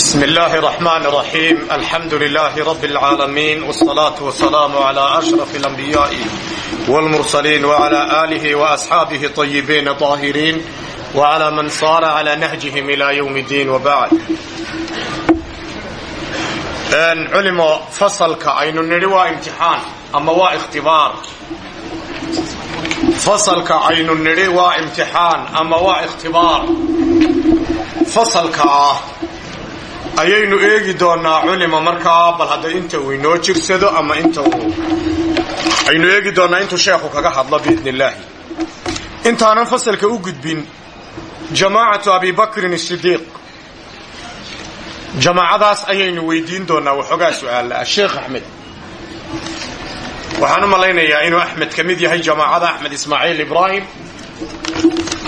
بسم الله الرحمن الرحيم الحمد لله رب العالمين والصلاة والسلام على أشرف الأنبياء والمرسلين وعلى آله وأصحابه طيبين طاهرين وعلى من صار على نهجهم إلى يوم الدين وبعد أن علم فصلك أين النروى امتحان أما هو اختبار فصلك أين النروى امتحان أما هو اختبار فصلك ayaynu eegi doonaa culima markaa bal hadda inta uu jirsado ama inta uu aynu eegi doonaa intuu sheekhu kaga hadlo biidn illaahi intaanan fasalka u gudbin jamaacatu abi bakrin sidiiq jamaacadaas ayaynu weydiin doonaa waxoogaa su'aalla sheekh axmed. Waxaan u inuu axmed ka yahay jamaacada axmed ismaaciil ibraahim.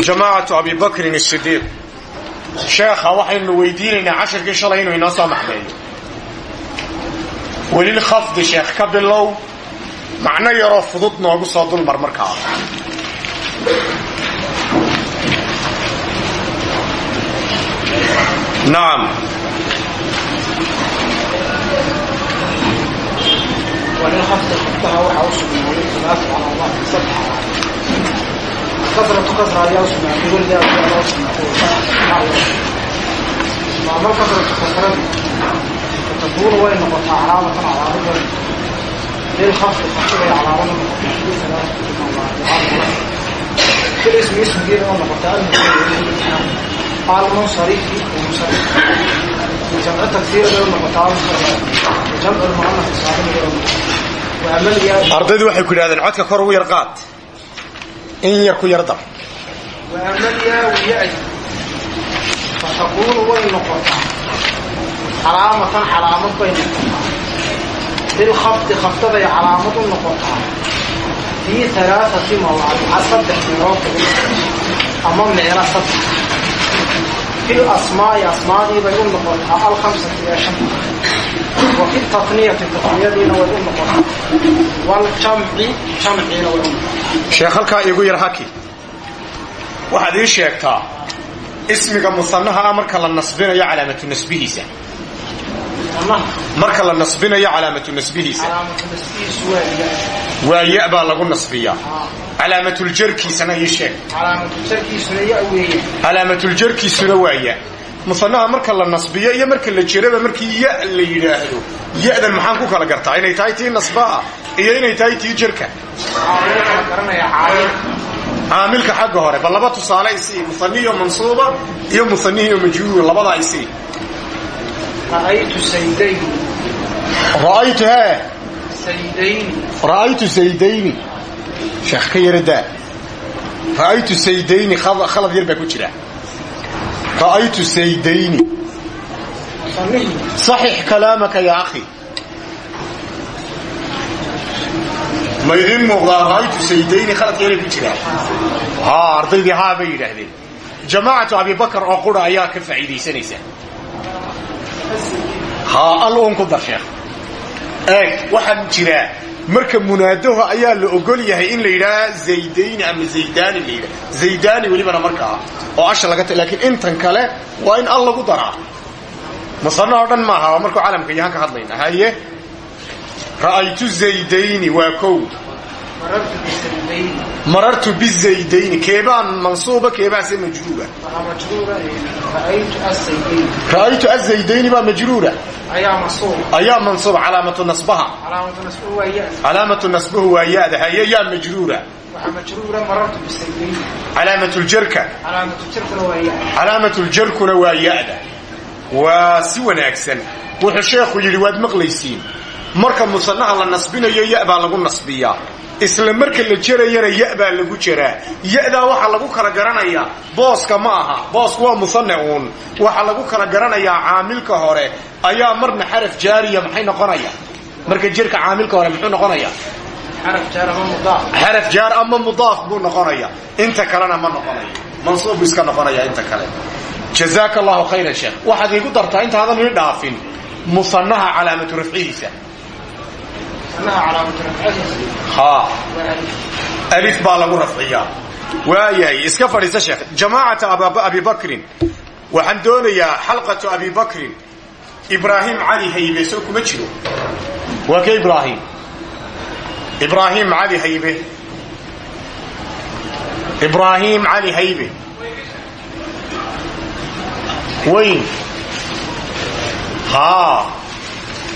Jamaacatu abi bakrin sidiiq sheekha waxaynu weydiinaynaa cashirkii shalay inuu inoo soo maxmeeyo welil khafdi sheekh ka bilow. Macno yaroo fudud noogu soo dulmar markaa. Nacam aa kasratu kasra ayaa u sugnaaday welidaa ayaa sugnaaday maamal kasratu kasradi takuunu way noqotaa calaamatan calaamada lilkhafdi khafdiga ay calaamada noqotaa kil ismi ismigeeda oo noqotaa almunsarifi munsarif jamcu tagsiirada u noqotaa jamcu lmuanaf saalimaya ardaydu waxay ku yidhahdeen codka kor ugu yar qaad in yar ku yar dar waamaliyaa fatakuunu way noqotaa calaamatan calaamad bay noqotaa lilkhafdi khafdaday calaamad u noqotaa fii alaaati mawaadica saddex meelood ama meela saddex fil asmaai asmaadii bay u noqotaa alkhamsati ee shanta wa fi taniyati taniyadiina way u sheekh halkaa iigu yar haki. Waxaad ii sheegtaa ismiga musanaha ah marka la nasbinayo calaamatu nasbihiisa. Marka la nasbinayo calaamatu nasbihiisa. Waa ya baa lagu nasbiyaa. Calaamatuljarkiisana ii sheeg. Calaamatu jarkiisuna ya weeye. Calaamatuljarkiisuna waa ya musanaha marka la nasbiyo iyo marka la jeraba markii ya la yidhaahdo ya-dan maxaan ku kala gartaa? Inay tahay tii iyo inay tahay tii jirka. Ah, Caamilka xagga hore bal laba tusaale isii muaniyo mansuuba iyo muanihiyo majhuur labadaa isii ra'aytu hee? Ra'aytu saydayni sheekh ka yaradaa ra'aytu saydayni khalad yar baa ku jira. Ra'aytu saydayni saxix kalaamaka yaa akhi. ma idin muuqdaa ra'aytu saydayni khaladka inay ku jiraan haa ardaydii haa bay yidhaahdeen. Jamaacatu abibakar oo qura ayaa ka faa'iidaysanaysa. Haa al uun ku dar sheekh. Eeg waxaan jiraa marka munaadaho ayaa la ogol yahay in la yidhaaha zaydayni ama zaydani la yidhaha zaydani welibana markaa oo asha laga laakiin intan kale waa in al lagu daraa. Musanno oo dhan maaha waa markuu calamka yahaan ka hadlayna haye ra'aytu zaydayni waa kow. Marartu bizaydayni keebaan mansuuba keebaase majruura ra'aytu azaydayni baa majruura ayaa mansuuba calaamatu nasbaha. Calaamatu nasbu waa ya-da. Haye yaa majruura calaamatuljarka calaamatu jirkuna waa ya calaamatuljarkuna waa ya-da. Waa si wanaagsan. Wuxuu sheekhu yidhi waad maqlaysiin marka musanaha la nasbinayo ya baa lagu nasbiyaa. Isla marka la jerayana ya baa lagu jeraa ya-daa waxaa lagu kala garanayaa booska ma aha. Boosku waa musane uun waxaa lagu kala garanayaa caamilka hore. Ayaa marna xaraf jaariya maxay noqonaya? Marka jerka caamilka hore muxuu noqonaya? Xaraf jaar ama mudaaf. Buu noqonaya. Inta kalena ma noqonayo mansuub buu iska noqonaya inta kale. Allahu khayran sheekh. Waxaad iigu dartaa intaadan ii dhaafin musanaha calaamatu rafcihiisa alif baa lagu rafciyaa. Waayahay iska fadhiisa sheekh. Jamaacata abi bakrin. Waxaan doonayaa xalqatu abi bakrin. Ibraahim cali haybe soo kuma jiro. Waa ke ibraahim? Ibraahim cali haybe. Ibraahim cali haybe. Weyn. Haa.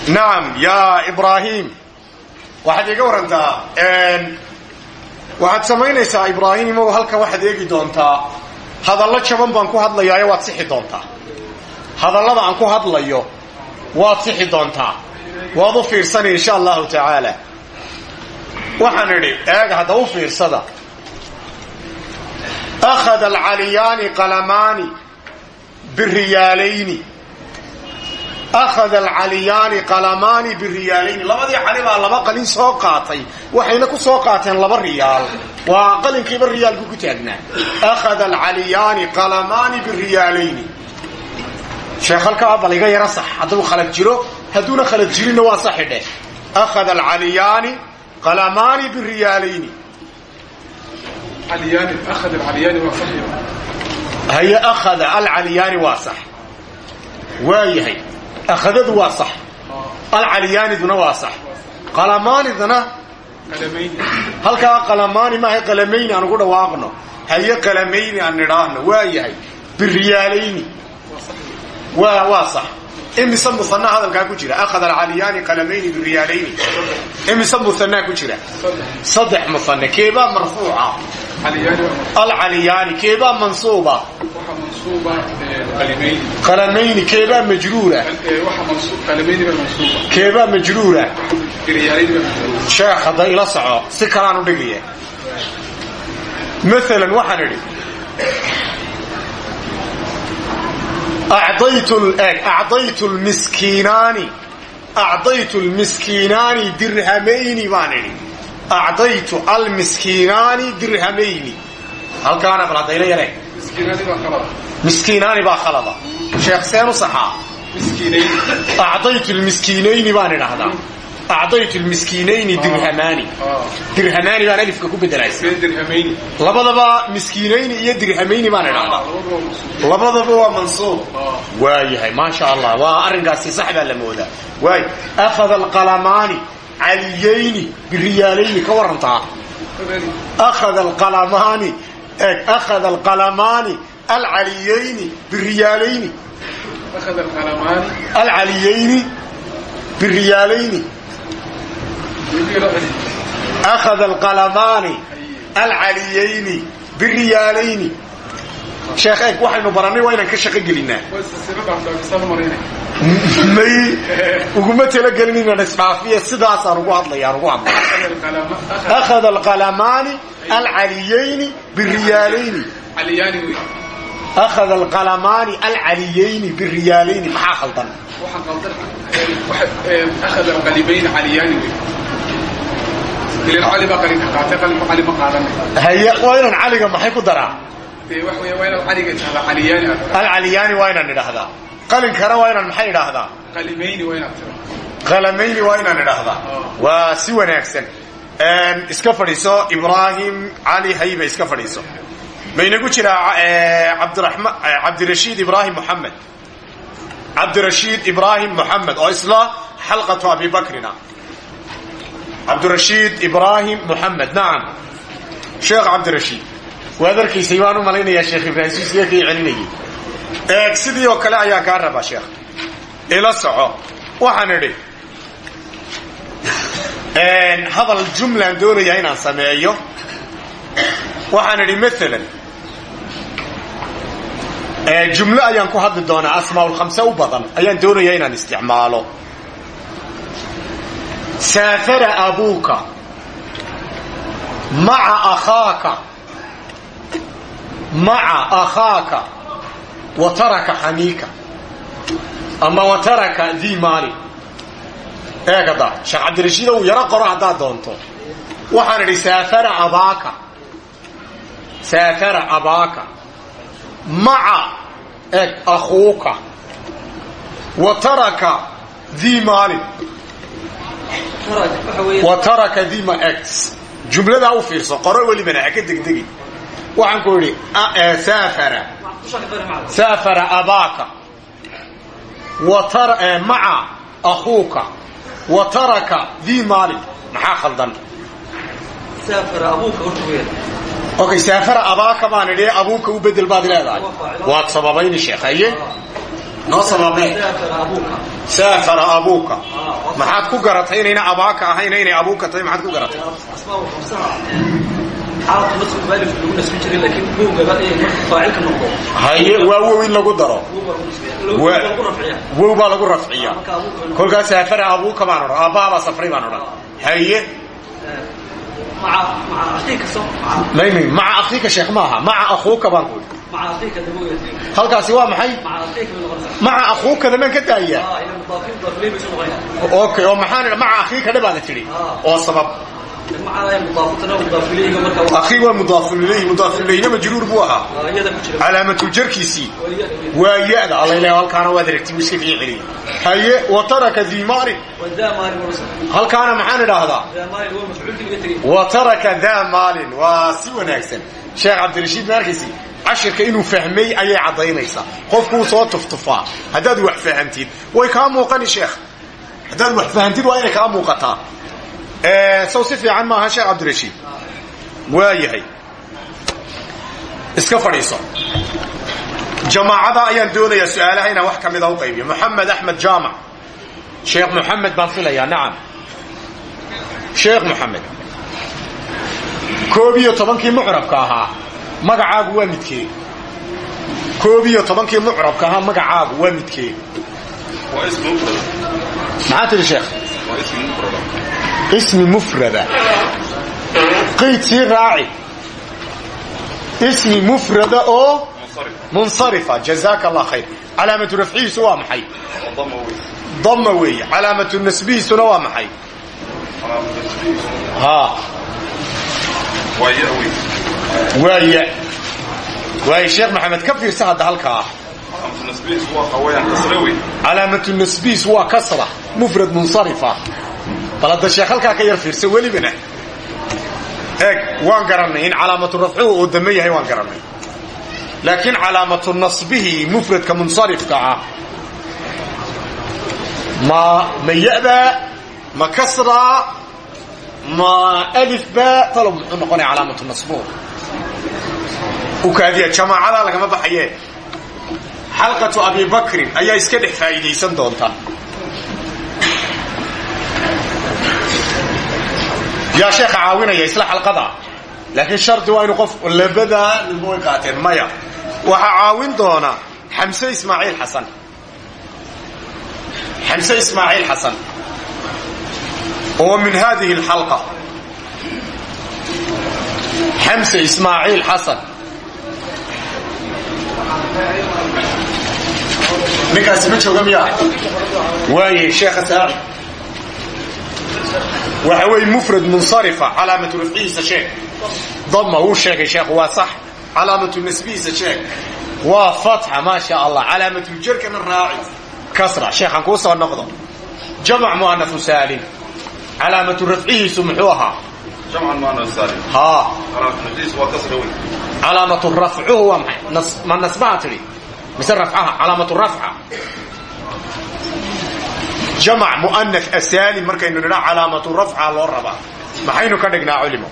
Nacam yaa ibraahim waxaad iga warantaa waxaad samaynaysaa ibraahimow halkan waxaad eegi doontaa hadallo jaban baan ku hadlayaayo waad sixi doontaa. Hadallada aan ku hadlayo waad sixi doontaa. Waad u fiirsani insha allahu tacaala. Waxaan idhi eega hadda u fiirsada. Akhada alcaliyaani qalamaani biriyaalayni akhada alcaliyaani qalamaani biriyaalayni labadii cali baa laba qalin soo qaatay waxayna ku soo qaateen laba riyaal waa qalinkiiba riyaalku ku taagnaa akhada alcaliyaani qalamaani biriyaalayni sheekh halkaa bal iga yaro sax hadduu khalad jiro hadduuna khalad jirinna waa saxi dheh akhada alcaliyaani qalamaani biriyaalayni haye akhada alcaliyaani waa sax waayahay akhadadu waa sax alcaliyaaniduna waa sax qalamaaniduna halkaa qalamaani maaha qalamayni aan ugu dhawaaqno haye qalamayni aan nidhaahno waa yahay biriyaalayni waa sax imise musanaa hadalkaa ku jira? Akhada alcaliyaani qalamayni biriyaalayni imise musanaa ku jira? Saddex musane keebaa marfuuca. Alcaliyaani keebaa mansuuba. Qalamayni keebaa majruura. Keebaa majruura. Sheekh hadda ila soco. Si kalaan u dhigaya maalan waxaan idhi acdaytu lmiskiinaani acdaytu lmiskiinaani dirhamayni baan idhi acdaytu almiskiinaani dirhamayni halkaana bal haddayla yareen miskiinaani baa khalada sheekh seen u saxaa acdaytu lmiskiinayni baan idhaahdaa acdaytu lmiskiinayni dirhamaani. Dirhamaani baan alifka ku bedelaysa labadaba miskiinayni iyo dirhamayni baan idhaahdaa. Labadaba waa mansuub. Waayahay maasha allah waa arrinkaasi sax baa la moodaa. Waay akhada alqalamaani caliyayni biriyaalayni ka warantaa. Akhada alqalamaani akhada alqalamaani alcaliyayni biriyaalayni alcaliyayni biriyaalayni akhada alqalamaani alcaliyayni biriyaalayni sheekh eeg waxaynu barannay waa inaan ka shaqo gelinaa may uguma talagelin inaan isdhaafiya sidaasaan ugu hadlayaan ugu hadlay akhada alqalamaani alcaliyayni biriyaalayni akhada alqalamaani alcaliyayni biriyaalayni maxaa khaldan haye waa inaan caliga maxay ku daraa? Alcaliyaani waa inaan idhaahdaa qalinkana waa inaan maxay idhaahdaa qalamayni waa inaan idhaahdaa waa si wanaagsan. Iska fadhiiso ibraahim cali haybe iska fadhiiso. Maynagu jiraa cabdirashiid ibraahim moxamed cabdirashiid ibraahim moxamed oo isla xalqatu abi bakrina cabdirashiid ibraahim moxamed nacam sheekh cabdirashiid waad arkaysay waan u malaynayaa sheekh ibraahim siisiya kii celinayay eeg sidii oo kale ayaan kaa rabaa sheekh ila soco. Waxaan idhi hadal jumlaan doonayaa inaan sameeyo. Waxaan idhi maalan jumlo ayaan ku hadli doonaa asmaaulkhamse u badan ayaan doonayaa inaan isticmaalo saafara abuuka maca akhaaka maca akhaaka wa taraka xamiika ama wa taraka dii maali. Eegada sheekh cabdirashiid uu yaro qoro haddaad doonto. Waxaan idhi saafara abaaka saafara abaaka maca eg akhuuka wa taraka dii maalin wa taraka dii ma eg jumladaa u fiirso qoro welibana ha ka degdegi. Waxaan ku idhi saafara. Saafara abaaka. Maca akhuuka. Wa taraka dii maalin maxaa khaldan? Okay saafara abaaka baan idhi abuuka u bedel baad leedahay. Waad sababayni sheekhaye noo sababee saafara abuuka maxaad ku garatay inayna abaaka ahayna inay abuuka tahay maxaad ku garatay? Haye waa wow in lagu daro. Wow baa lagu rafciya kolkaa saafara abuuka baan odhan aabbahabaa safray baan odhan. Haye maca akhiika sheekh maaha maca akhuuka baan ku halkaasi waa maxay? Maca akhuukada maan ka daaya okay oo maxaan maca akhiika dhe baada tidhi. Oo sabab. Akii waa mudaafun ilayhi mudaafun ilayhina majruur buu ahaa. Calaamatul-jarkiisii waa ya-da alla ilaah halkaana waad aragti wuu iska fiici celiyey haye wa taraka dii maalin halkaana maxaan idhaahdaa? Wa taraka daa maalin. Waa si wanaagsan. Sheekh cabdirashiid ma arkaysi cashirka inuu fahmay ayay caddaynaysaa. Qofkuu soo tuftufaa. Haddaad wax fahamtid way kaa muuqani sheekh. Haddaad wax fahamtid waa inay kaa muuqataa. Sow si fiican maaha sheekh cabdirashiid. Waa yahay iska fadhiiso. Jamaacada ayaan doonayaa su'aalaha inaan wax ka mida u qaybiyo. Moxamed axmed jaamac. Sheekh moxamed baan filayaa nacam sheekh moxamed koob iyo tobankii mucrabka ahaa magacaagu waa midkee? koob iyo tobankii mucrabka ahaa magacaagu waa midkee? Maxaa tidhi sheekh? Ismi mufrada. Qayd sii raaci. Ismi mufrada oo munsarifa. Jazaaka allah khayr. Calaamatu rafcihiisu waa maxay? Dama weeye calaamatu nasbihiisuna waa maxay ha waa ya waay sheekh maxamed ka fiirsa hadda halkaa calaamatu nasbihiis waa kasra mufrad munsarifa. Bal hadda sheekh halkaa ka yar fiirsa welibana. Eeg waan garannay in calaamatu rafcuhu uu dame yahay waan garannay. Laakiin calaamatu nasbihi mufradka munsarifka ah. Ma ma yabaa ma kasraa ma alifba talow muxuu noqonaya calaamatu nasbuhu ukaadiya jamaacadaa lagama baxaye. Xalqatu abi bakrin ayaa iska dhex faa'iidaysan doonta. Yaa sheekha caawinaya isla xalqada. Laakiin shardi waa inu qof labadaa way qaateen maya. Waxaa caawin doona xamse ismaaciil xasan. Xamse ismaaciil xasan. Oo min hadihi alxalqa. Xamse ismaaciil xasan ninkaasi ma jooga miyaa waaye sheekha saaci waxa weeye mufrad munsarifa calaamatu rafcihiisa sheeg dama wuu sheegay sheekhu waa sax. Calaamatu nasbihiisa sheeg waa fatxa maa sha allah calaamatuuljarkana raaci. Kasra. Sheekhan kuu soo noqdo. Jamac muanafu saalim. Calaamatu rafcihiisu muxuu ahaa ha. Calaamatu rafcuhu waa maxay ma nasbaha tidhi mise rafcaha calaamatu rafca jamac mu'anaf asaalim markaynu nidha calaamatu rafca loo rabaa. Maxaynu ka dhignaa culimo?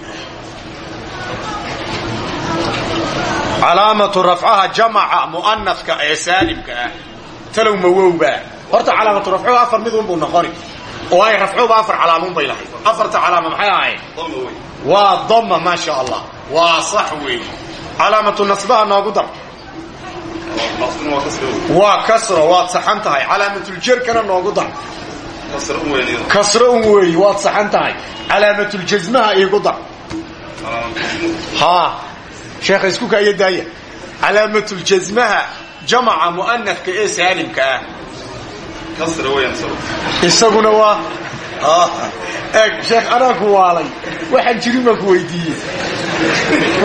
Calaamatu rafcaha jamaca mu'anafka ee saalimka ah. Talow mawowba horta calaamatu rafcuhu afar mid unbuu noqoni ay rafcuhuba afar calaamuun bay lahayd? Afarta calaama maxay ahayd waa dama maa sha allah waa sax weey. Calaamatu nasbaha noogu dar. Waa kasro waad saxan tahay. Calaamatul-jarkana noogu dar. Kasro un weeyi waad saxan tahay. Calaamatul-jasmaha iigu dar. Haa sheekha isku kaaya daaya calaamatul-jasmaha jamaca mu'anafka ee saalimka ah isaguna waa eeg sheekh anaa ku waalay. Waxaan jirin baan ku weydiiyey.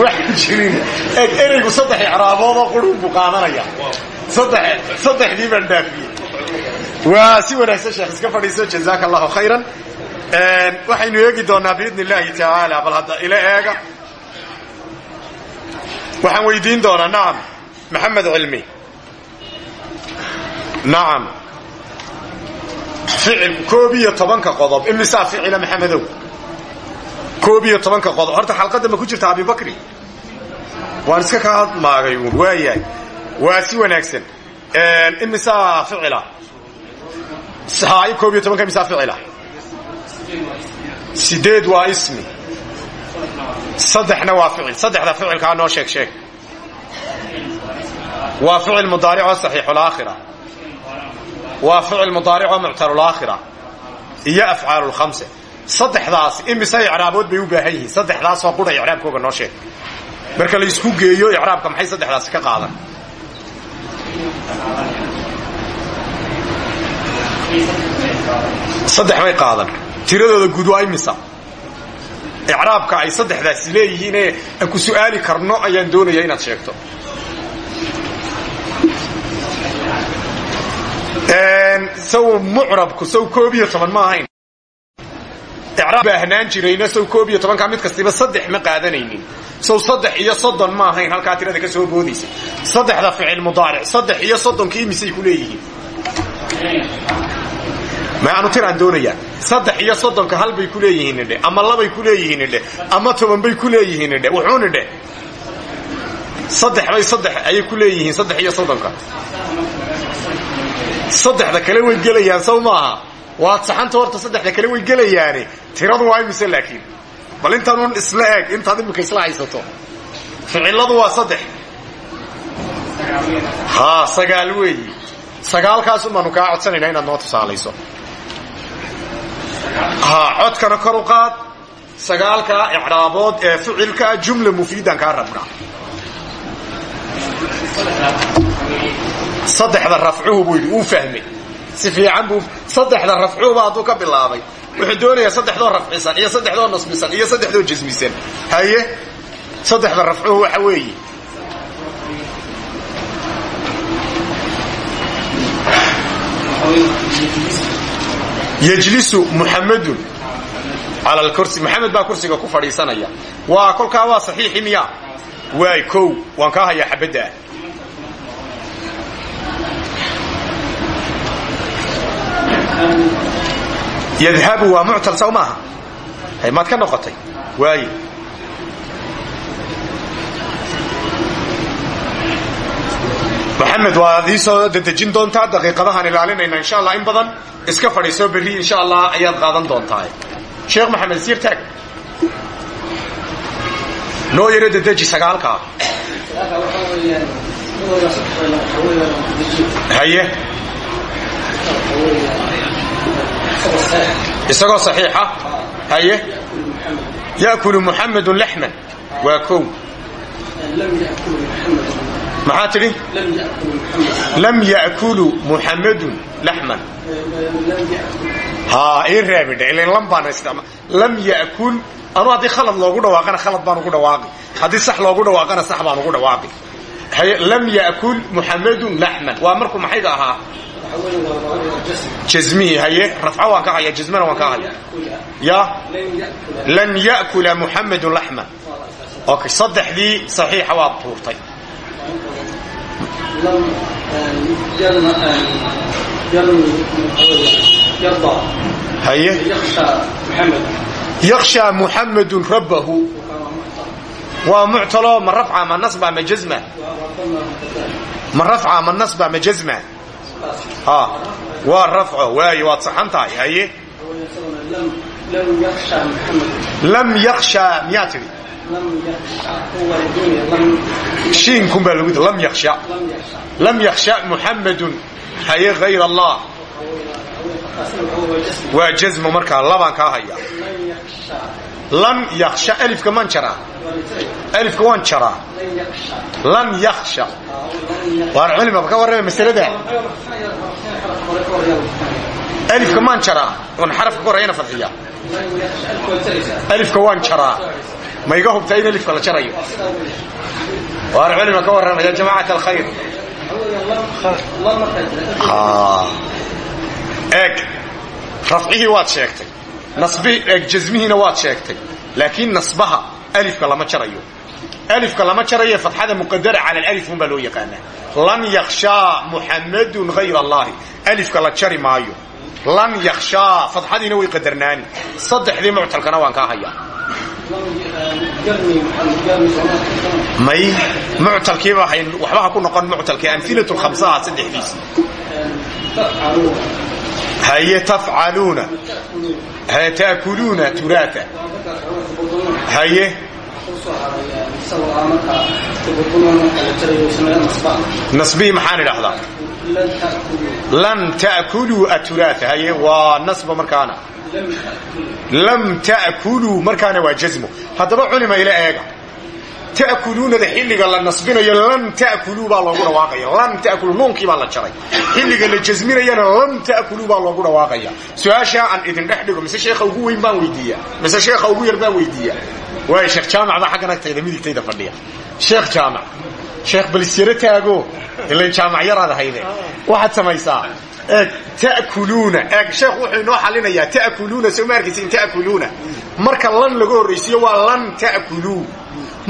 Waxaan jirin. Eeg ereygu saddex icraaboodoo qurun buu qaadanaya. Saddex saddexdii baan dhaafiyey. Waa si wanaagsan sheekh iska fadhiiso. Jazaaka allahu khayran waxaynu eegi doonaa biidni illaahi tacaala bal hadda ila eega. Waxaan weydiin doonaa nacam maxamed cilmi. Nacam ficil koob iyo tobanka qodob. Imisaa ficila maxamedow. Koob iyo tobanka qodob. Horta xalqadda ma ku jirta abibakri waan iska kaa maagay uun. Waayahay waa si wanaagsan. Imisaa ficila. Hay koob iyo tobanka imisaa ficila. Sideed waa ismi. Saddexna waa ficil. Saddexda ficilkaa noo sheeg sheeg. Waa ficil mudaaric oo saxiixulaakhira waa ficil mudaaric oo muctalulaakhira iyo afcaal lkhamse saddexdaas imise icraabood bay u baahan yihiin. Saddexdaasoo qudha icraabkooga noo sheeg. Marka la isku geeyo icraabka maxay saddexdaasi ka qaadan? Saddex bay qaadan. Tiradooda guud waa imisa. Icraabka ay saddexdaasi leeyihiinee aan ku su'aali karno ayaan doonaya inaad sheegto saw mucrabku saw koob toban ma ahayn. Icraab baahnaan jirayna saw koob iyo tobankaa mid kastiba saddex ma qaadanaynin. Saw saddex iyo soddon ma ahayn halkaa tirada ka soo boodaysa. Saddexda ficil mudaaric saddex iyo soddonkii imisay ku leeyihiin. Maanu tiraan doonayaa. Saddex iyo soddonka hal bay ku leeyihiin idhe ama labay ku leeyihiin idhe ama toban bay ku leeyihiin idhe wuxuun idhe saddex bay saddex ayay ku leeyihiin saddex iyo soddonka saddexda kale way gelayaan saw maaha? Saxanta horta saddexda kale way gelayaane. Tiradu waa imise laakiin? Bal intaanun isla eeg intaad imika isla haysato. Ficiladu waa saddex. Haa sagaal weeyi. Sagaalkaasun baanu kaa codsanaynaa inaad noo tusaalayso. Haa codkana kor u qaad. Sagaalkaa icraabood ee ficilkaa jumla mufiidan kaa rabnaa saddexda rafcuhu buu yidhi uu fahmay. Si fiican buu saddexda rafcuhuba hadduu ka bilaabay. Wuxuu doonayaa saddexdoo rafcisan iyo saddexdoo nasbisan iyo saddexdoo jasmisan haye? Saddexda rafcuhu waxa weeye. Yjlisu muxamadun cala lkursi maxamed baa kursiga ku fadhiisanaya. Waa kolkaa waa saxiixi miya. Waay kow waan kaa hayaa xabadda. ah yadhabu waa muctal saw maaha maad ka noqotay. Waaye. Maxamed waad ii soo dedejin doontaa? Daqiiqadahaan ilaalinayna insha allah in badan iska fadhiisoo berri insha allah ayaad qaadan doontaa sheekh maxamed siir taag noo yaro dedeji sagaalkaa haye isagoo saxiixa? Haye? Ya'kulu muxamedun laxman waa kow. Maxaa tidhi? Lam ya'kulu muxamedun laxman haa ii reebidhe ilan lam baana isticma lam ya'kul anu haddii khalad loogu dhawaaqana khalad baan ugu dhawaaqi. Haddii sax loogu dhawaaqana sax baan ugu dhawaaqi. Lam ya'kul muxamedun laxman waa markuu maxayga ahaa jazmihi haye? Rafca waan ka haya jazmana waan ka haya ya? Lan ya'kula muxamedun laxman okay saddexdii saxiixa waad tuurtay. Haye? Yakshaa muxamedun rabbahu. Waa muctalo ma rafca ma nasba ma jazma ma rafca ma nasba ma jazma waa rafco waayo waad saxan tahay haye? Lam yakshaa miyaa tidhi shiinkun baa lagu lam yaksha lam yaksha muxamedun haye hayr allah. Waa jazmo markaa labaan kaa haya. Lan yaksha alifka maan jaraa? Alifka waan jaraa. Lan yaksha waan culimaba ka warrama masalada alifka maan jaraa oon xarafka korayana fadxiya alifka waan jaraa ma iga hubtaa in alifka la jarayo? Waan culima ka warrama ya jamacat alkhayr eeg. Rafcihii waad sheegtay. Eeg jasmihiina waad sheegtay. Laakiin nasbaha alifka lama jarayo. Alifka lama jarayo fatxada muqadara cala alif un baa loo yaqaanaa lan yakshaa muxamadun hayr allahi. Alifka la jari maayo. Lan yakhshaa fadxadiina way qadarnaani. Saddexdii muctalkana waan kaa hayaa. May muctalkiiba waxba ha ku noqon muctalkii amilatu lkhamsaha saddexdiisa haye tafcaluuna taakuluuna turaata haye nasbihi maxaan idhaahdaa? Lan ta'kuluu aturaata haye waa nasba markaana. Lam ta'kuluu markaana waa jasmo haddaba culima ila eega. Ta'kuluunada xilliga la nasbinayo lan ta'kuluu baa loogu dhawaaqaya. Lan ta'kuluu nuunkii baa la jaray. Xilliga la jasminayana lam ta'kuluu baa loogu dhawaaqaya. Su'aashaa aan idin dhex dhigo mise sheekha ugu weyn baan weydiiya mise sheekha ugu yar baan weydiiya waay sheekh jaamac baa xaggan agtayda midigtayda fadhiya. Sheekh jaamac sheekh balisyaro taago ilan jaamac yaraad ahayde waxaad samaysaa eeg ta'kuluuna eeg sheekh wuxuu inoo xalinayaa ta'kuluuna soo ma arkaysin ta'kuluuna. Marka lan laga horraysiiyo waa lan ta'kuluu.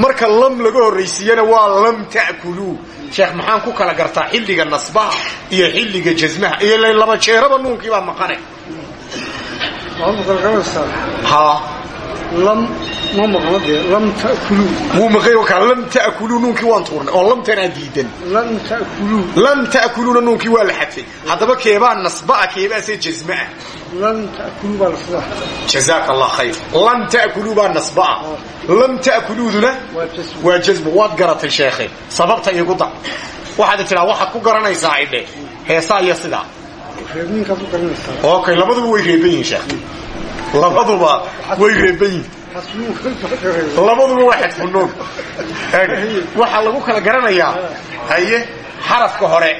Marka lam laga horraysiiyana waa lam ta'kuluu. Sheekh maxaan ku kala gartaa xilliga nasbaha iyo xilliga jasmaha iyo len laba jeeraba nuunkii baa maqane lam ma maqno dee lam ta'kuluu wuu maqay wakaa lam ta'kuluu nuunkii waan tuurnay oo lamtanaa diidan. Lan ta'kuluu lam ta'kuluuna nuunkii waa la xadfay haddaba keebaa nasba'a keebaase jasma'a lan ta'kuluu baa la sidaa jazaaka allah khayr. Lan ta'kuluu baa nasba'a. Lam ta'kuluuduna waa jasmo waad garatay sheekhe. Sababta igu dar waxaad tidhaa waxaad ku garanaysaa idhe heesaa iyo sidaa reebninkaad u garanaysaa. Okay labaduba way reeban yihiin sheekh labaduba way xasbuun labaduba waa xadfunuun waxaa lagu kala garanayaa haye xarafka hore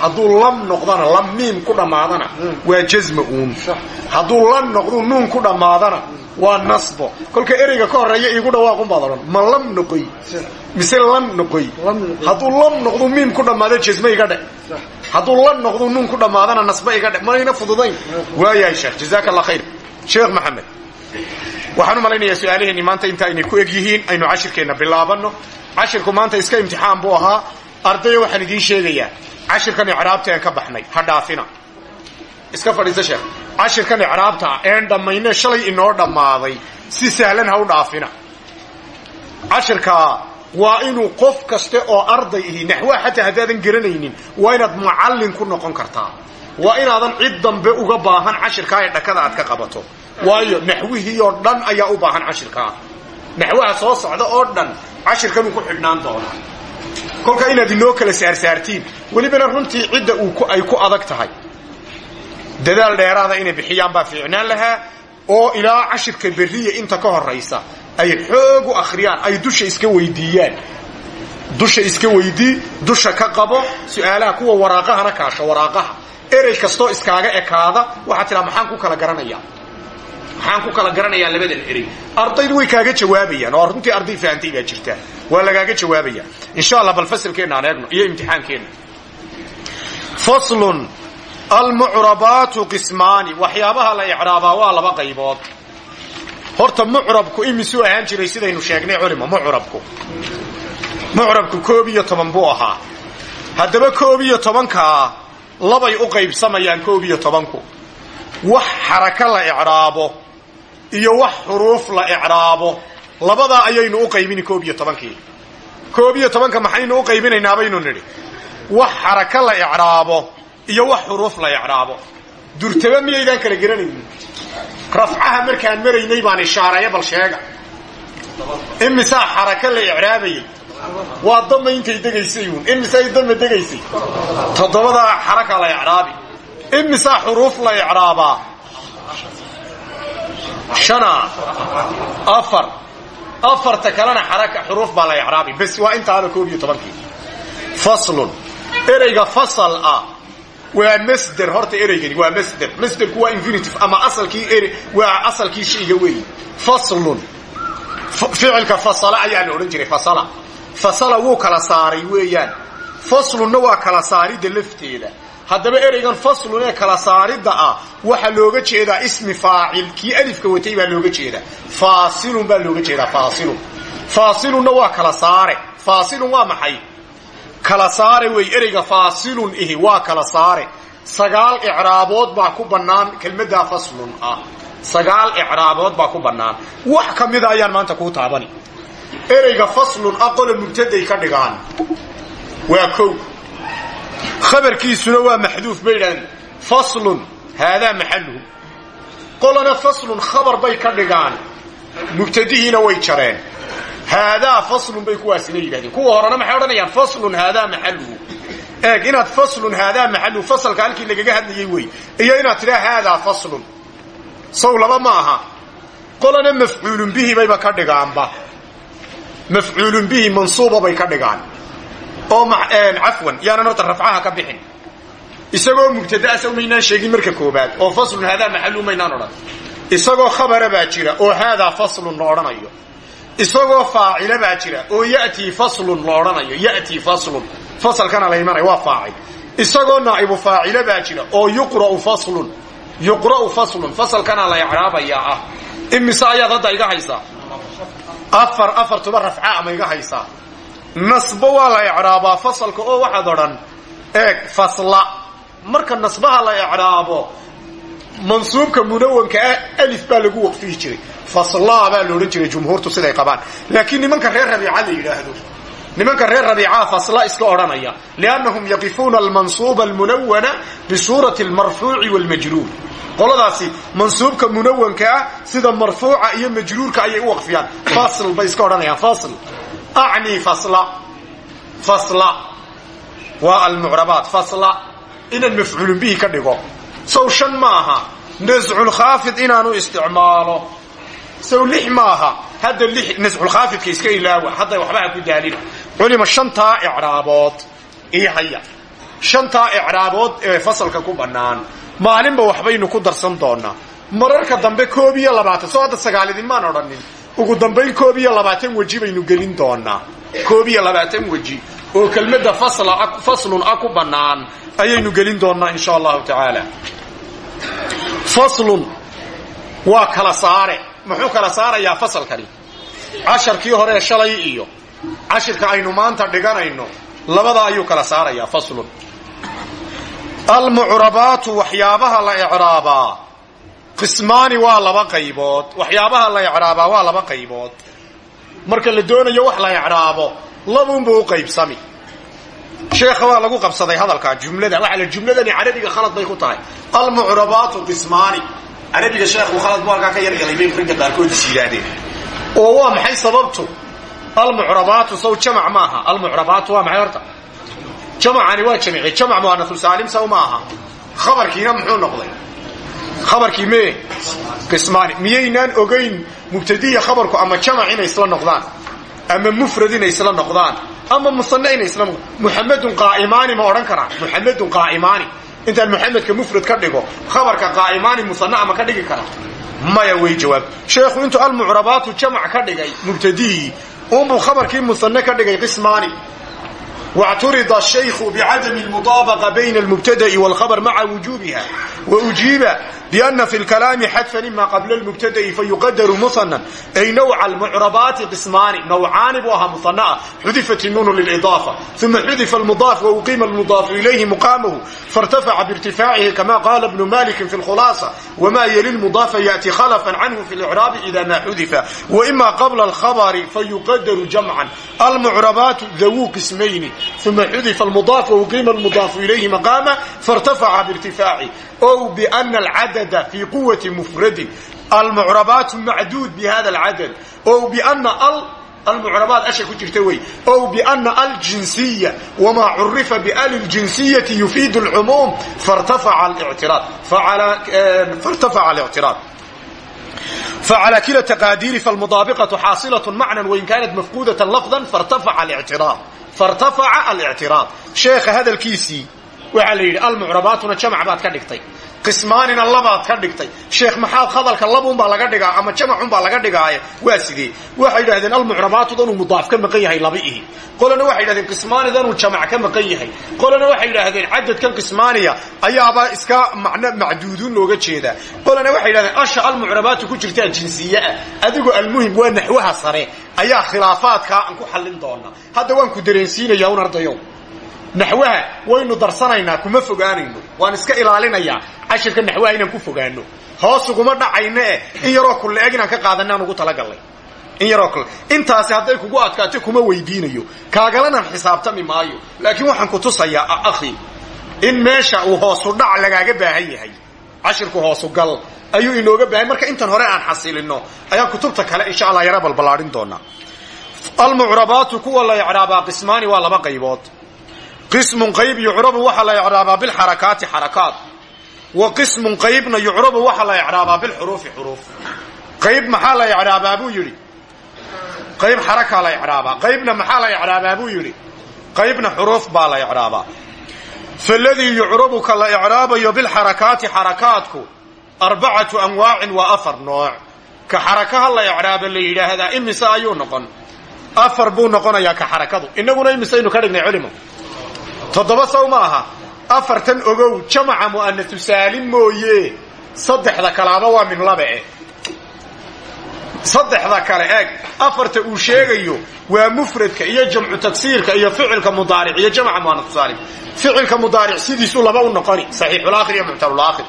hadduu lam noqdana lam miim ku dhammaadana waa jasma uun. Hadduu lam noqdu nuun ku dhammaadana waa nasbo. Kolka ereyga ka horreeya iigu dhawaaqun baad odhan ma lam noqoy. Mise lam noqoy. Lam noqoy. hadduu lam noqdu miim ku dhammaado jasma iga dhe. Hadduu lam noqdu nuun ku dhammaadana nasba iga dhe. Mayna fududayn? Waayahay sheekh jazaaka allah khayr sheekh maxamed waxaan u malaynayaa su'aalaheennii maanta inta aynay ku eg aynu cashirkeenna bilaabanno. Cashirku maanta iska imtixaan buu ahaa. Ardaya waxaan idiin sheegayaa cashirkan icraabta een ka baxnay ha iska fadhiisa sheekh cashirkan icraabta een dhammayne shalay inoo dhammaaday si sahlan ha u dhaafina. Cashirkaa waa inuu qof kaste oo arday ihi naxwaha xataa haddaadan garanaynin waa inaad mucallin ku noqon kartaa waa inaadan cid dambe uga baahan cashirkaa ee dhakada aad ka qabato. Waayo naxwihii oo dhan ayaa u baahan cashirkaa naxwaha soo socda oo dhan cashirkanuu ku xidhnaan doonaa. Kolka inaad inoo kala saarsaartiin welibana runtii cidda ay ku adag tahay. Dadaal dheeraada inay bixiyaan baa fiicnaan lahaa oo ilaa cashirka berriya inta ka horaysa ay xoog u akhriyaan ay dusha iska weydiiyaan. Dusha iska weydii dusha ka qabo su'aalaha kuwa waraaqahana kaasho waraaqaha erey kastoo iskaaga ekaada waxaad tidhaa maxaan ku kala garanayaa maxaan ku kala garanayaa labadan erey. Ardaydu way kaaga jawaabayaan oo runtii arday fahantay baa jirta. Waa lagaaga jawaabaya insha allah bal fasilkeenna aan eegno iyo imtixaankeenna. Faslun almucrabaatu qismaani. Waxyaabaha la icraabaa waa laba qaybood. Horta mucrabku imisuu ahaan jiray sidaynu sheegnay culima mucrabku. Mucrabku koob iyo toban buu ahaa. Haddaba koob iyo tobankaa labay u qaybsamayaan koob iyo wax xaraka la icraabo iyo wax xuruuf la icraabo labadaa ayaynu u qaybini koob iyo tobankii. Koob iyo maxaynu u qaybinaynaa baynu nidhi. Wax xaraka la icraabo iyo wax xuruuf la icraabo. Durtaba miyaydaan kala garanaynin rafcaha markaan maraynay baan ishaareeya bal sheega. Imisaa xaraka la icraabayay waa dama intay degaysay uun imisaa dama degaysay toddobadaa xaraka la icraabi. Imisaa xuruuf la icraabaa shana afar. Afarta kalena xaraka xuruuf baa la icraabi. Bas waa intaaba koob iyo tobankii faslun. Ereyga fasal ah waa masder horta ereygani waa masder. Masderku waa infinitive ama asalkii ere waa asalkii shayga weeyi faslun. Ficilka fasala ayaa la odhan jiray fasala fasala wuu kala saaray weeyaan. Faslunna waa kala saaridda lafteeda. Haddaba ereygan faslun ee kala saaridda ah waxaa looga jeedaa ismi faacil. Kii alifka watay baa looga jeedaa. Faasilun baa looga jeedaa faasilun. Faasilunna waa kala saare. Faasilun waa maxay? Kala saare wey ereyga faasilun ihi waa kala saare. Sagaal icraabood baa ku bannaan kelmaddaa faslun ah. Sagaal icraabood baa ku bannaan. Wax ka ayaan maanta kuu taabani ereyga faslun qola mubtaday ka dhigaan. Waa kow. Khabarkiisuna waa maxduuf bay faslun haadaa maxaluhu qolana faslun khabar bay ka dhigaan. Mubtadihiina way jareen. Haadaa faslun bay kuwaasina yidhahdeen kuwa horena maxay odhanayaan? Faslun haadaa maxaluhu eeg inaad faslun haadaa maxaluhu fasalka halkii lagaga hadlayay wey. Iyo inaad tidhaa haadaa faslun. Sow laba ma aha. Qolana mafcuulun bihi bayba ka dhigaanba mafcuulun bihi mansuuba bay ka dhigaan oo cafwan yaanan horta rafcaha ka bixin isagoo mubtadaa saw maynaan sheegin marka koobaad oo faslun haadaa maxaluhu maynaan odhan isagoo khabara baa jira oo haadaa faslun la odhanayo isagoo faacila baa jira oo yatii faslun la odhanayo yatii faslun fasalkana la imanaya waa faacil isagoo naa'ibu faacila baa jira oo yuqra'u faslun yuqra'u faslun fasalkana la icraabayaa ah imise ayaad hadda iga afar afartuba rafca ama iga haysaa nasbo waa la icraabaa fasalka oo waxaad odhan eeg fasla. Marka nasbaha la icraabo mansuubka munawanka ah alif baa lagu waqfiyi jiray. Faslaa baa la odhan jiray jumhuurtu siday qabaan. Laakiin nimanka reer rabiica la yidhaahdo nimanka reer rabiicaa fasla iska odhanaya liannahum yaqifuuna almansuuba almunawana bisuurati almarfuuci waalmajruur qoladaasi mansuubka munawanka ah sida marfuuca iyo majruurka ayay u waqfiyaan. Fasl bay iska odhanayaan fasl. Acnii fasla. Fasla. Waa almucrabaat fasla. Inaan mafcuulun bihi ka dhigo. Sow shan ma aha. Nasculkhaafid inaanu isticmaalo. Sow lix maaha hadda nasculkhaafidka iska ilaawa. Hadda waxbaha ku daalina culima shantaa icraabood. Iyo haya. Shantaa icraabood ee fasalka ku bannaan maalinba waxbaynu ku darsan doonaa. Mararka dambe koob iyo labaatan soo hadda sagaal idinmaan odhanin ugu dambayn koob iyo labaatan gelin doonaa. Koob iyo labaatan weji oo kelmadda faslun ah ku bannaan ayaynu gelin doonaa insha allahu tacaala. Faslun waa kala saare. Muxuu kala saarayaa fasalkani? Casharkii hore shalay iyo cashirka aynu maanta dhiganayno labada ayuu kala saarayaa faslun almucrabaatu waxyaabaha la icraabaa qismaani waa laba qaybood waxyaabaha la icraabaa waa laba qaybood. Marka la doonayo wax la icraabo labuunba u qaybsami. Sheekha waa lagu qabsaday hadalkaa jumlada waxa la jumladani carabiga khalad bay ku tahay. Almucrabaatu qismaani. Carabiga sheekhu khalad buu halkaa ka yargalay bay ragga qaarkood is yidhaahdeen. Oo waa maxay sababtu? Almucrabaatu saw jamac maaha. Almucrabaatu waa maxay jamacani waa jamici jamac muanasu saalim saw ma aha. Khabarkiina muxuu noqday? Khabarkii mee qismaani. Miyaynaan ogayn mubtadiya khabarku ama jamac inay isla noqdaan? Ama mufrad inay isla noqdaan? Ama musane inay isla noqdaan? Muxamedun qaa'imaani ma odhan karaa muxamedun qaa'imaani intaan muxamedka mufrad ka dhigo khabarka qaa'imaani musane ama ka dhigi karaa maya way jawaab. Sheekhu intuu almucrabaatu jamac ka dhigay mubtadihii unbuu khabarkii musane ka dhigay qismaani واعترض الشيخ بعدم المطابقة بين المبتدا والخبر مع وجوبها وأجيب بأن في الكلام حذفا إما قبل المبتدا فيقدر مثنى أي نوع المعربات قسمان نوعان بوها مثنى حذفت النون للإضافة ثم حذف المضاف وأقيم المضاف إليه مقامه فارتفع بارتفاعه كما قال ابن مالك في الخلاصة وما يلي المضاف يأتي خلفا عنه في الإعراب إذا ما حذف وإما قبل الخبر فيقدر جمعا المعربات ذو قسمين ثم حذف المضاف وقيم المضاف إليه مقامه فارتفع بارتفاعه أو بأن العدد في قوة مفرد المعربات معدود بهذا العدد أو بأن ال المعربات أشياء كتير أو بأن الجنسية وما عرف بأل الجنسية يفيد العموم فارتفع الاعتراض فعلى فارتفع الاعتراض فعلى كلا التقادير فالمطابقة حاصلة معنى وإن كانت مفقودة لفظا فارتفع fartafaca alctiraad sheekha hadalkiisii waxaa la yidhi almucrabaatuna jamac baad ka dhigtay qismaanina labaad ka dhigtay. Sheekh maxaad hadalka labuunbaa laga dhigaa ama jamacunbaa laga dhigaaye waa sidee waxay yidhahdeen almucrabaatu danuu mudaaf ka maqan yahay laba ihi. Qolana waxay yidhahdeen qismaani danuu jamac ka maqan yahay. Qolana waxay yidhaahdeen cadadkan qismaaniya ayaaba iska macno macduuduun looga jeedaa. Qolana waxay yidhahdeen asha almucrabaatu ku jirtaa jinsiyeah adigoo almuhim waa naxwaha sare. Ayaa khilaafaadkaa aan ku xallin doonaa hadda waan ku dareensiinayaa un ardayow naxwaha waynu darsanaynaa kuma fogaanayno. Waan iska ilaalinayaa. Cashirka naxwaha inaan ku fogaano hoos uguma dhacayno eh. In yaroo kulle eg inaan ka qaadanay aan ugu talagallay in yaroo kule intaasi hadday kugu adkaato kuma weydiinayo. Kaagalanaan xisaabtami maayo. Laakiin waxaan ku tusayaa akhi in meesha uu hoosu dhac lagaaga baahan yahay. Cashirku hoosu ayuu inooga baahay marka intan hore aan xasilino ayaan kutubta kale insha allah yara balballaadhin doonaa. Almucrabaatu kuwa la icraabaa qismaani waa laba qaybood qismun qayb yucrabu waxaa la icraabaa bilxarakaati xarakaat wa qismun qaybna yucrabu waxaa la icraabaa bilxuruufi xuruuf. Qayb maxaa la icraabaa buu yidhi? Qayb xarakaa la icraabaa qaybna maxaa la icraabaa buu yidhi? Qaybna xuruuf baa la icraabaa faladii yucrabu ka la icraabayo bilxarakaati xarakaatku arbacatu anwaacin waa afar nooc. Ka xarakaha la icraaba la yidhaahdaa imise ayuu noqon? Afar buu noqonayaa ka xarakadu. Inaguna imisaynu toddoba saw aha afartan ogow jamaca mu'anatu saalim mooye. Saddexda kalaaba waa min laba eh. Saddexda kale eeg. Afarta uu sheegayo waa mufradka iyo jamcu tagsiirka iyo ficilka mudaaric iyo jamca mu'anatu saalim. Ficilka mudaaric sidiisuu laba u noqoni. Saxiixulaakhir iyo muctalulaakhir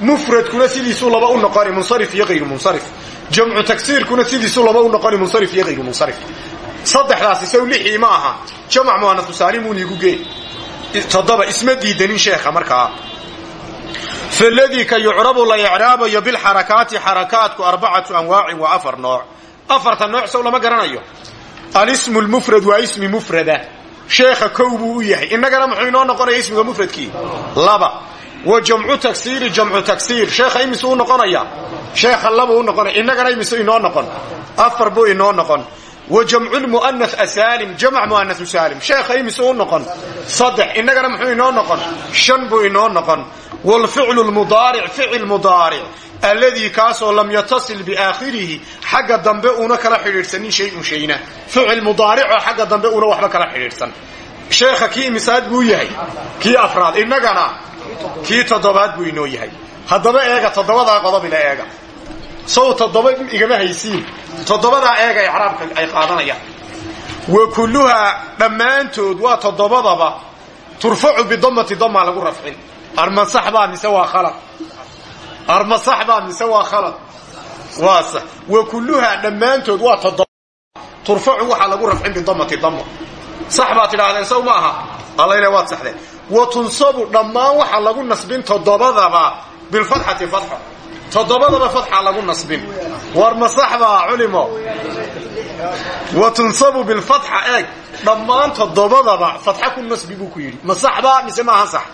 mufradkuna sidiisuu laba u noqoni munsarif iyo hayru munsarif. Jamcu tagsiirkuna sidiisuu laba u noqoni munsarif iyo hayru munsarif. Saddexdaasi saw lixii ma aha jamac mu'anatu saalim toddoba isma diidanin sheekha markaa faladii ka yucrabu la icraabayo bilxarakaati xarakaatku arbacatu anwaacin waa afar nooc. Afarta nooc sow lama garanayo. Alismu lmufrad waa ismi mufrada. Sheekha kow u yahay. Innagana muxuu inoo noqonaya ismiga mufradkii? Laba. Wa jamcu tagsiiri jamcu tagsiir sheekha imisuu noqonaya sheekha labuu noqonaya innagana imisu inoo noqon. Afar buu inoo noqon wa jamcu lmu'anas asaalim jamc mu'anasu saalim sheekha imisuu noqon saddex innagana muxuu inoo noqon shan buu inoo noqon waalficlu lmudaaric ficil mudaaric alladii kaasoo lam yatasil biaakhirihi xagga dambe uuna kala xidhiidhsanin shay-un shayna ficil mudaaricoo xagga dambe uuna waxba kala xidhiidhsan sheekha kii imisaad buu yahay kii afraad innagana kii toddobaad buu inoo yahay haddaba eega toddobadaa qodobila eega sow toddoba igama haysiin. Toddobadaa eega icraabka ay qaadanayaan wa kulluhaa dhammaantood waa toddobadaba turfacu bidamati damaa lagu rafcin. Armasax baa mise waa khalad? Armasax baa mise waa khalad? Waa sax wa kulluhaa dhammaantood waa toddoba. Turfacu waxaa lagu rafcin bidamati dama sax baad tidhaahdeen sow ma aha? Allayna waad saxdeen. Wa tunsabu dhammaan waxaa lagu nasbin toddobadaba bilfatxati fatxo toddobadaba fatxa lagu nasbin. War ma sax baa culimo. Wa tunsabu bilfatxa eeg. Dhammaan toddobadaba fatxa ku nasbi buu ku yidhi. Ma sax baa mise maaha sax?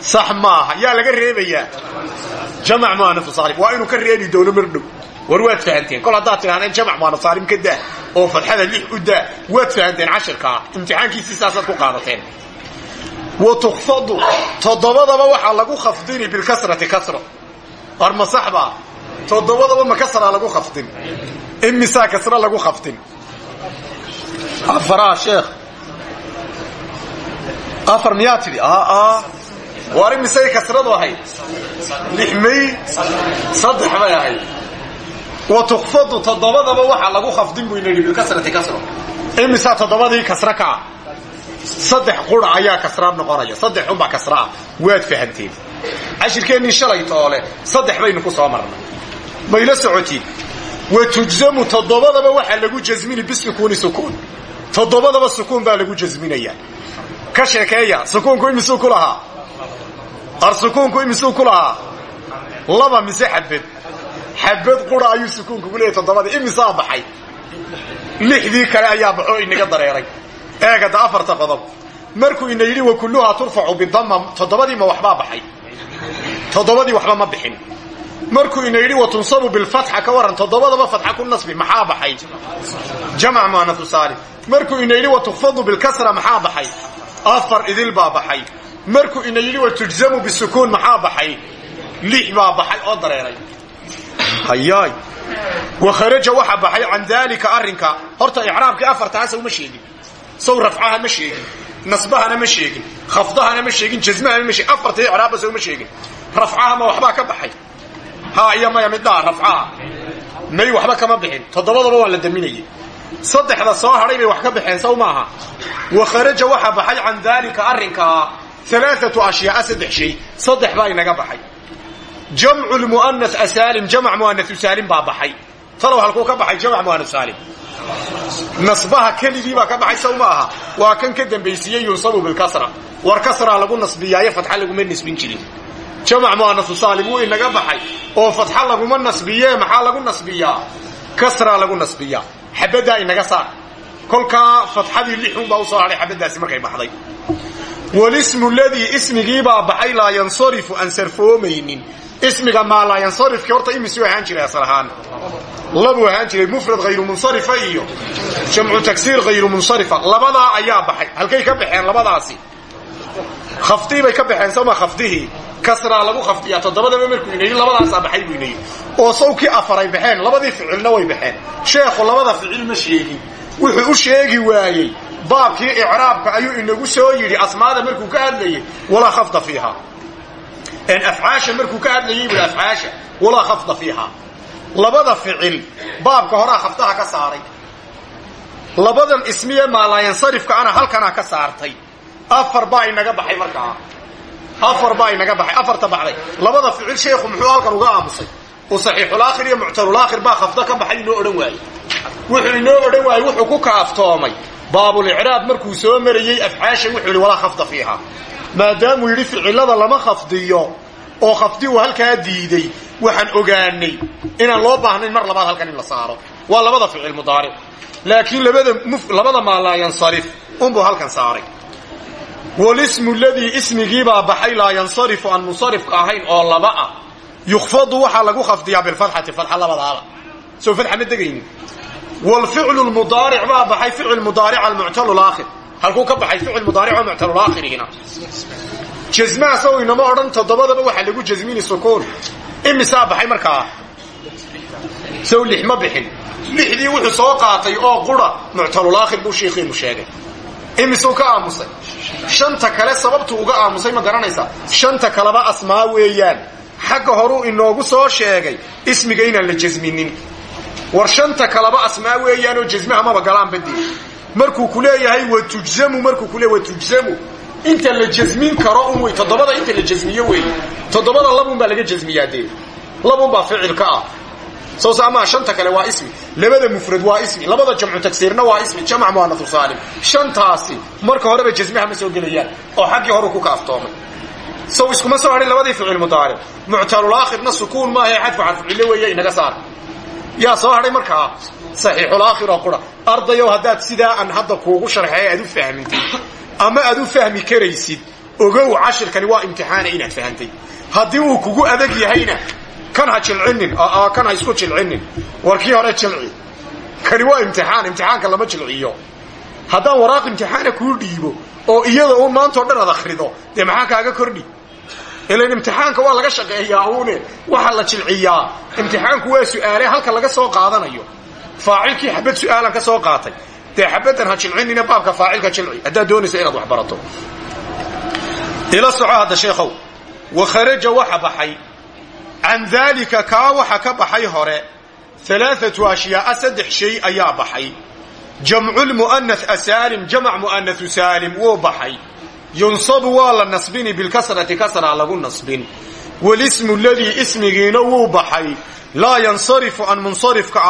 Sax maaha. Yaa laga reebayaa jamac mu'anafu saalim. Waa inuu ka reebi doono mar dhow. War waad fahanteen. Kol haddaad tidhahdeen jamac mu'anaf saalim ka daa. Oo fatxada lix u daa. Waad fahanteen cashirkaa imtixaankiisii saasaad ku qaadateen. Wa tukfadu toddobadaba waxaa lagu khafdini bilkasrati kasro war ma sax baa toddobadaba ma kasraa lagu khafdin imisaa kasra lagu khafdin afaraa sheekh. Afar miyaa tidhi? Aa war imisay kasradu ahayd. Lix may saddex bay ahayd. Wa tukfadu toddobadaba waxaa lagu khafdin buu inayidhi bilkasrati kasro imisaa toddobadii kasra ka ah saddex qura ayaa kasraa noqonaya. Saddex unbaa kasraa waad fahanteen cashirkeennii shalay toole saddex baynu ku soo marnay. Mayla socotiin wa tujzamu toddobadaba waxaa lagu jasmini bisukuuni sukuun toddobadaba sukuun baa lagu jasminayaa ka sheekeeya sukuunku imisuu ku lahaa? Ar sukuunku imisuu ku lahaa? Laba mise xabad xabad qura ayuu sukuunku ku leeyahy toddobadii. Imisaa baxay? Lixdii kale ayaa baxo inaga dareeray. Eegada afarta qodob. Markuu ina yidhi wa kulluhaa turfacu bidama toddobadii ma waxbaa baxay toddobadii waxba ma bixin. Markuu ina yidhi wa tunsabu bilfatxa ka waran toddobadaba fatxa ku nasbi maxaa baxay? Jamc mu'anasu saalim markuu ina yidhi wa tukfadu bilkasra maxaa baxay? Afar idil baa baxay. Markuu ina yidhi wa tujzamu bisukuun maxaa baxay? Lix baa baxay oo dareeray. Hayaay. Wa kharaja waxa baxay can daalika arrinka. Horta icraabkii afartaasa uma sheegin. Sow rafcaha ma sheegin nasbahana ma sheegin khafdahana ma sheegin jasmahana ma sheegin afartii icraabba sow ma sheegin. Rafcaha ma waxbaa ka baxay. Ha iyo maya midhaha rafcaha. May waxba kama bixin. Toddobadaba waa la daminayay. Saddexda soo hadhay bay wax ka baxeen sow maaha. Wa kharaja waxa baxay can daalika arrinkaa alaaatu ashyaaa saddex shay. Saddex baa inaga baxay. Jamcu lmu'anas asaalim jamc mu'anasu saalim baa baxay. Talow halkuu ka baxay jamc mu'anas saalim nasbaha keligii baa ka baxay sow ma aha. Waa kan ka dambaysiiyey yunsabu bilkasra war kasraa lagu nasbiyaayo fatxa laguma nisbin jirin. Jamc mu'anasu saalim wuu inaga baxay. Oo fatxa laguma nasbiye maxaa lagu nasbiyaa? Kasraa lagu nasbiyaa. Xabaddaa inaga saar. Kolkaa fatxadii lixun baa u soo hadhay xabaddaasi markay baxday. Walismu ladii ismigiibaa baxay laa yansarifu ismiga maa laa yansarifki horta imisuu ahaan jiray asal ahaan. Labuu ahaan jiray mufrad hayru munsarifa iyo jamcu tagsiir hayru munsarifa. Labadaa ayaa baxay. Halkay ka baxeen labadaasi. Khafdii bay ka baxeen soma khafdihii kasraa lagu khafdiyaa toddobadaba markuu inayidhi labadaasaa baxay buu inayidhi oo sawkii afaray baxeen labadii ficilna way baxeen. Sheekhu labada ficil ma sheegin. Wuxuu u sheegi waayey baabkii icraabka ayuu inagu soo yidhi asmaada markuu ka hadlayey walaa khafda fiiha afcaasha markuu ka hadlayey bui afcaasha walaa khafda fiiha labada ficil baabka horaa khafdaha ka saaray. Labadan ismiye maalaayansarifka ana halkanaa ka saartay. Afar baa inaga baxay markaa. Afar baa inaga baxay afarta baxday. Labada ficil sheekhu muxuu halkan uga aamusay? Oo saxiixulaakhir iyo muctalulaakhir baa khafdo ka baxay inoo odhan waayey. Wuxuu inoo odhan waayey wuxuu ku kaaftoomay. Baabulicraab markuu soo marayey afcaasha wuxuu yidhi walaa khafda maadaamuu yidhi ficilada lama khafdiyo oo khafdi uu halkaa diiday waxaan ogaanay inaan loo baahnayn mar labaad halkan in la saaro. Waa labada ficil mudaaric laakiin labada maalaa yansarif. Unbuu halkan saaray. Walismu ladii ismigiibaa baxay laa yansarifu aan munsarifka ahayn oo laba ah. Yukfadu waxaa lagu khafdiyaa bilfatxati fatxa labadaaba soo fatxa ma degaynin. Wlficlu mudaaric baa baxay ficil mudaaric almuctalulaakhir halkuu ka baxay ficil mudaaric oo muctalulaakhirihina jasmaha saw inama odhan toddobadaba waxaa lagu jasmini sukuun. Imisaa baxay markaa saw lix ma bixin. Lixdii wuxuu soo qaatay oo qura muctalulaakhir buu shiikhiinu sheegay. Imisuu ka aamusay? Shanta kale sababtuu uga aamusay ma garanaysaa shanta kaleba asmaa weeyaan. Xagga horuu inoogu soo sheegay ismiga inaan la jasminin war shanta kalaba asmaa weeyaanoo jasmaha maba galaan badii markuu ku leeyahay watujzamu markuu ku leey watujzamu inta la jasmin karo un wey toddobada inta la jasmiyo wey toddobada labun baa laga jasmiyaa dee. Labun baa ficil ka ah. Soo saamaa shanta kale waa ismi. Labada mufrad waa ismi. Labada jamcu tagsiirna waa ismi. Jamc muanasu saalim. Shantaasi marka horeba jasmaha ma soo gelayaan oo xaggii horu ku kaaftoomay sow iskuma soo hadhin labadii ficil mudaaric muctalulaakhirna sukuun maahae xadfu xadfucillo weeye inaga saar. Yaa soo hadhay markaa saxiixulaakhir oo qura. Ardayow haddaad sidaa aan hadda kuugu sharxay aad u fahmintay ama aad u fahmi karaysid ogow cashirkani waa imtixaana inaad fahantay haddii uu kugu adag yahayna kan ha jilcinin kan ha isku jilcinin. War kii hore jilci. Kani waa imtixaan imtixaanka lama jilciyo. Haddaan waraaq imtixaana kuu dhiibo oo iyada uun maantao dhan ad akhrido dee maxaa kaaga kordhi? Ilan imtixaanka waa laga shaqeeyaa uune waxaa la jilciyaa. Imtixaanku waa su'aale halka laga soo qaadanayo faacilkii xabad su'aalan ka soo qaatay. Dee xabaddan ha jilcinina baabka faacilka jilci. Haddaad doonaysa inaad wax barato. Ila soco hadda wa kharaja waxa baxay. Can daalika kaa waxa ka baxay hore alaaatu ashyaaa saddex shay ayaa baxay. Jamculmu'anas asaalim jamac mu'anasu saalim wuu baxay. Yunsabu waa la nasbini bilkasrati kasraa lagu nasbin. Walismu ladii ismigiina wuu baxay. Laa yansarifu aan munsarifka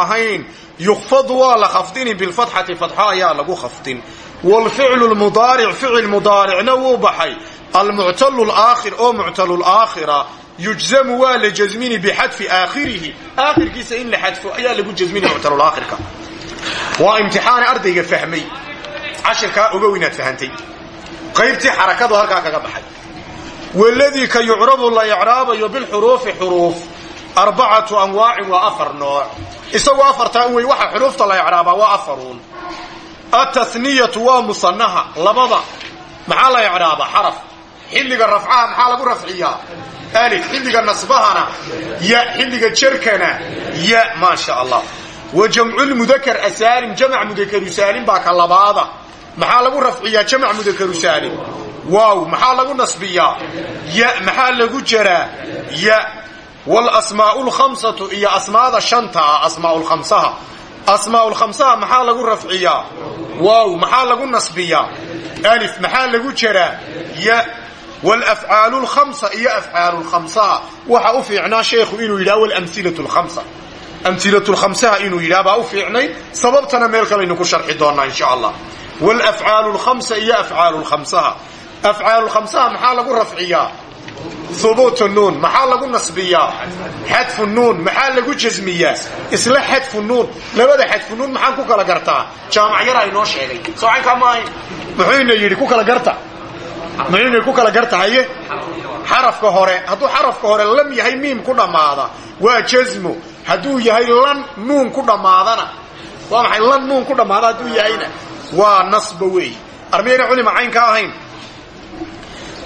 yukfadu waa la khafdini bilfatxati fatxa ayaa lagu khafdin waalficlu lmudaaric ficil mudaaricna wuu baxay almuctalu laakhir oo muctalulaakhira yujzamu waa la jasmini bixadfi aakhirihi aakhirkiisa in la xadfo ayaa lagu jasmini muctalulaakhirka waa imtixaana ardayga fahmay cashirkaa ogow inaad fahantay qaybtii xarakadu halkaa kaga baxay waladii ka yucrabu la icraabayo bilxuruufi xuruuf arbacatu anwaacin waa afar nooc. Isagoo afartaa wey waxa xuruufta la icraabaa waa afaruun. Ataniyatu waa musanaha labada. Maxaa la icraabaa? Xaraf. Xilliga rafcaha maxaa lagu rafciyaa? Alif. Xilliga nasbahana ya. Xilliga jerkana ya. Maa sha allah wa jamculmudakar asaalim jamc mudakaru saalim baa ka labaada. Maxaa lagu rafciyaa? Jamc mudakaru saalim. Waaw maxaa lagu nasbiyaa? Ya. Maxaa lagu jaraa? Ya walasmaau lkhamsatu iyo asmaada shanta ah asmaau lkhamsaha asmaa'ulkhamsaha maxaa lagu rafciyaa waaw maxaa lagu nasbiyaa alif maxaa lagu jaraa ya walafcaalu lkhamsa iyo afcaalu lkhamsaha waxa u fiicnaa sheekhu inuu yidhaha walamhilatu lkhamsa amhilatu lkhamsaha inuu yidhaha baa u fiicnay sababtana meel kalaynu ku sharxi doonaa insha allah walafcaalu lkhamsa iyo afcaalu lkhamsaha afcaalu lkhamsaha maxaa lagu rafciyaa hubuutu nuun maxaa lagu nasbiyaa? Xadfu nuun maxaa lagu jasmiyaa isla xadfu nuun labada xadfu nuun maxaan ku kala gartaa? Jaamac yara inoo sheegay. Socankaa maahay muxuuna yidhi ku kala garta. Muxuuna ku kala garta haye? Xarafka hore hadduu xarafka hore lam yahay miim ku dhammaada waa jasmo hadduu yahay lan nuun ku dhammaadana waa maxay lan nuun ku dhammaada hadduu yahayna? Waa nasba weey. Armiyayna culima caynka ahayn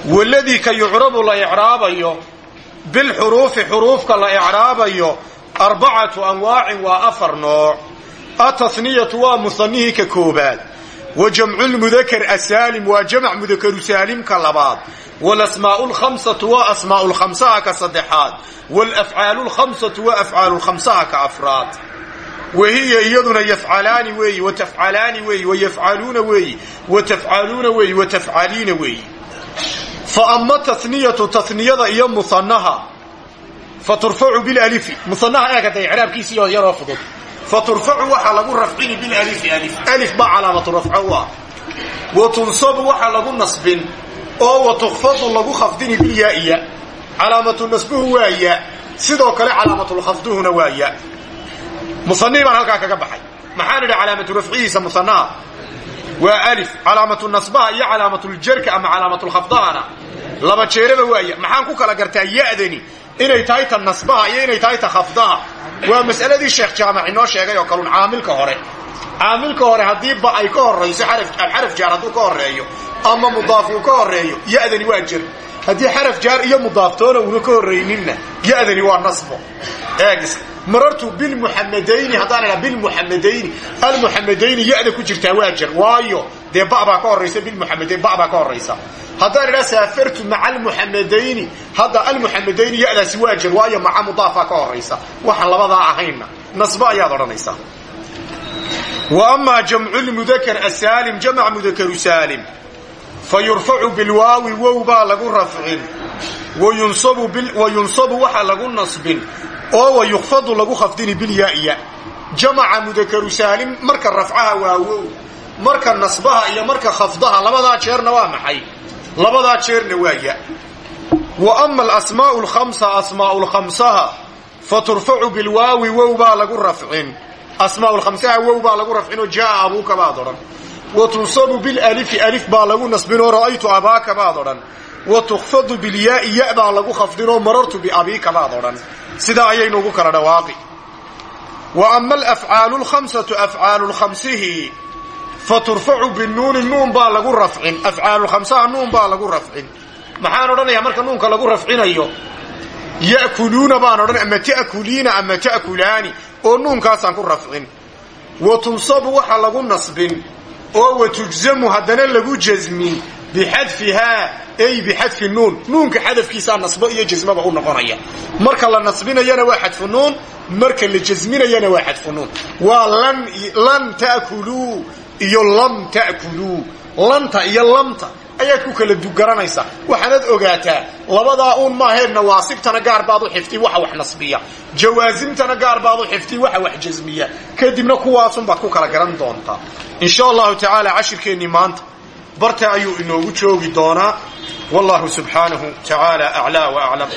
waladii ka yucrabu la icraabayo bilxuruufi xuruufka la icraabayo arbacatu anwaacin waa afar nooc. Atasniyatu waa musanihii ka koobaad. Wa jamculmudakar asaalim waa jamc mudakaru saalimka labaad. Walasmaau lkhamsatu waa asmaau lkhamsaha ka saddexaad. Walafcaalu lkhamsatu waa afcaalu lkhamsaha ka afraad. Wahiya iyaduna yafcalaani weeyi watafcalaani weeyi wayafcaluuna weeyi watafcaluuna weeyi watafcaliina weeyi fa ama taniyatu taniyada iyo musanaha fa turfacu bilalifi musanaha eegada icraabkiisiyo yaroo fudud. Fa turfacu waxaa lagu rafcini bilalifi alif baa calaamatu rafco u ah. Wa tunsabu waxaa lagu nasbin. Oo wa tukfadu lagu khafdini bilyaaiya calaamatu nasbuhu waa ya sidoo kale calaamatulkhafduhuna waa ya musanihi baan halkaa kaga baxay. Maxaan idhi calaamatu rafcihiisa musanaha waa alif calaamatu nasbaha iyo calaamatuljarka ama calaamatulkhafdahana laba jeeraba waaya maxaan ku kala gartaa ya'dani? Inay tahay ta nasbaha iyo inay tahay ta khafdaha. Waa mas'aladii sheekh jaamac inoo sheegay oo kalun caamilka hore. Caamilka hore haddii ba ay ka horayso xaraf jaar hadduu ka horeeyo ama mudaaf uu ka horeeyo ya'dani waa marartu bilmuxamadayni haddaan idhaa bilmuxamadayni almuxamadayni ya'da ku jirtaa waa jer waayo dee ba baa ka horraysa bilmuxamadayn ba baa ka horraysa. Haddaan idhaa saafartu maca almuxamadayni hadda almuxamadayni ya'daasi waa jer waayo maca mudaafaa ka horraysa. Waxaan labadaa ahaynna nasbo ayaad odhanaysaa. Wa amaa jamcu lmudakar asaalim jamc mudakaru saalim. Fa yurfacu bilwaawi wow baa lagu rafcin. Wa yunsabu waxa lagu nasbin oo wa yukfadu lagu khafdini bilyaaiya jamaca mudakaru saalim marka rafcaha waa wow marka nasbaha iyo marka khafdaha labadaa jeerna waa maxay? Labadaa jeerna waa ya. Wa ama alasmaau lkhamsa asmaau lkhamsaha fa turfacu bilwaawi wow baa lagu rafcin. Asmaau lkhamsaha wow baa lagu rafcinoo jaaa abuuka baad odhan. Wa tunsabu bilalifi alif baa lagu nasbinoo ra'aytu abaaka baad odhan. Wa tukfadu bilyaai ya baa lagu khafdinoo marartu biabiika baad odhan sidaa ayaynu ugu kala dhawaaqi. Wa ama alafcaalu lkhamsatu afcaalu lkhamsihi fa turfacu binuuni nuun baa lagu rafcin. Afcaalulkhamsaha nuun baa lagu rafcin. Maxaan odhanayaa marka nuunka lagu rafcinayo? Ya'kuluuna baan odhan ama ta'kuliina ama ta'kulaani oo nuunkaasaan ku rafcin. Wa tunsabu waxa lagu nasbin oo wa tujzamu haddana lagu jasmin bixadfihaa ay bixadfi nuun. Nuunka xadafkiisaa nasbo iyo jasmaba u noqonaya. Marka la nasbinayana waa xadfu marka la jasminayana waa xadfu nuun. Waa lan ta'kuluu iyo lam ta'kuluu lanta iyo lamta ayaad ku kala dugaranaysaa. Waxaanad ogaataa labadaa uun maaheen nawaasibtana gaar baad u xifti waxa wax nasbiya. Jawaasimtana gaar baad u xifti waxa wax jasmiya kadibna kuwaasunbaad ku kala garan doontaa. Insha allahu tacaala cashirkeennii maanta barta ayuu inoogu joogi doonaa. Wallahu subxaanahu tacaala aclaa wa aclam